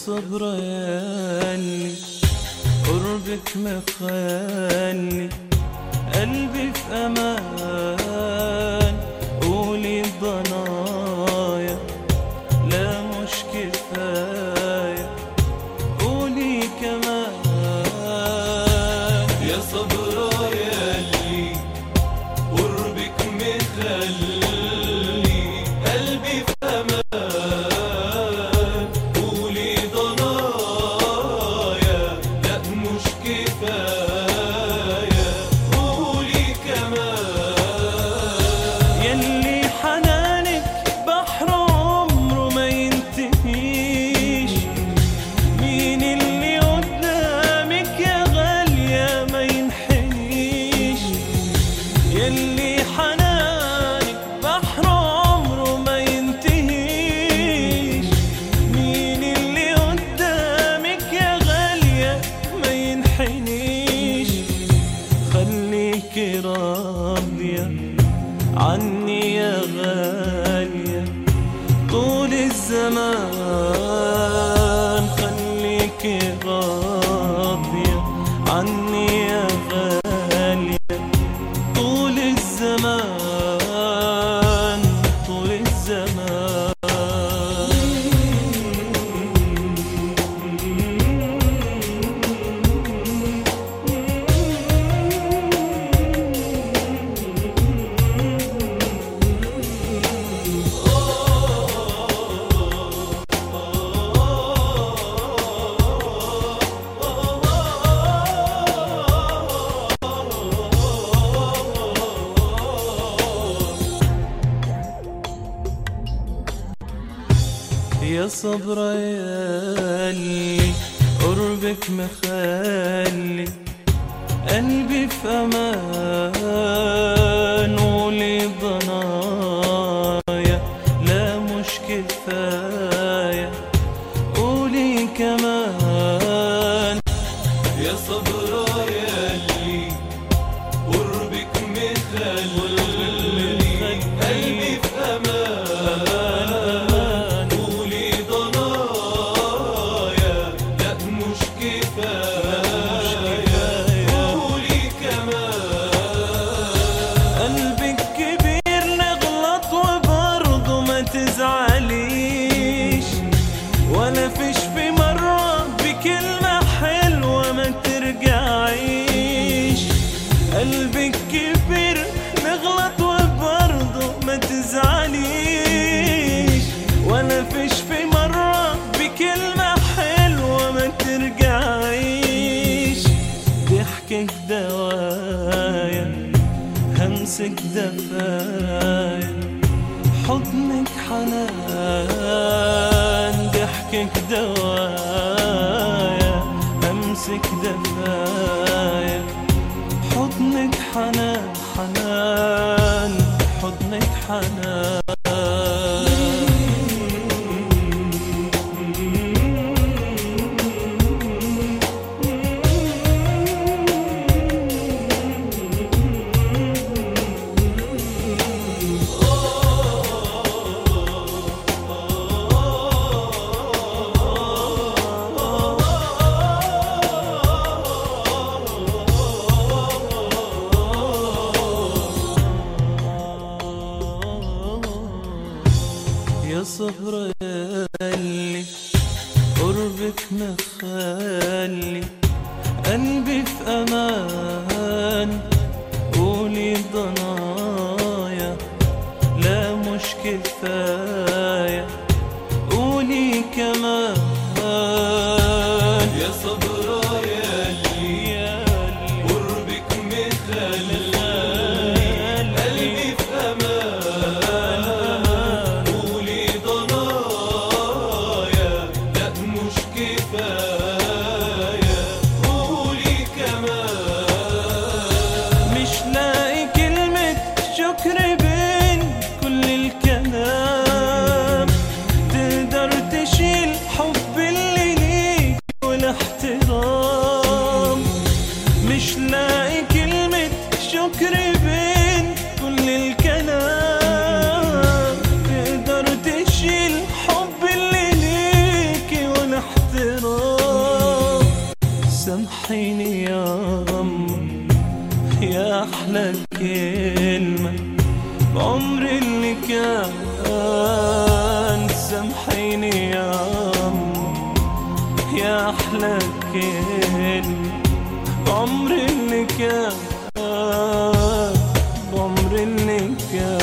يا صبر يالي قربك مخلي قلبي في أمان. قولي الضنايا لا مش كفاية. قولي كمان. يا صبر يالي قربك مخلي قلبي في أمان. خليكي راضية عني يا غالية طول الزمان. خليكي راضية عني يا صبر يالي قربك مخلي قلبي في أمان ولي ضنايا لا مش كفايه قلبك كبير نغلط وبرضه ما تزعليش. ولا فيش في مرة بكلمة حلوة ما ترجعيش. ضحكك دوايا همسك دفايا. حضنك حنان ضحكك دوايا امسك دفايا. حنان حنان حضنك حنان. يا صبر يالي قربك مخلي قلبي في أمان. قولي ضنايا لا مش كفايه صحيني يا غم يا أحلى كلمة بعمري اللي كان. سامحيني يا غم يا أحلى كلمة بعمري اللي كان بعمري اللي كان.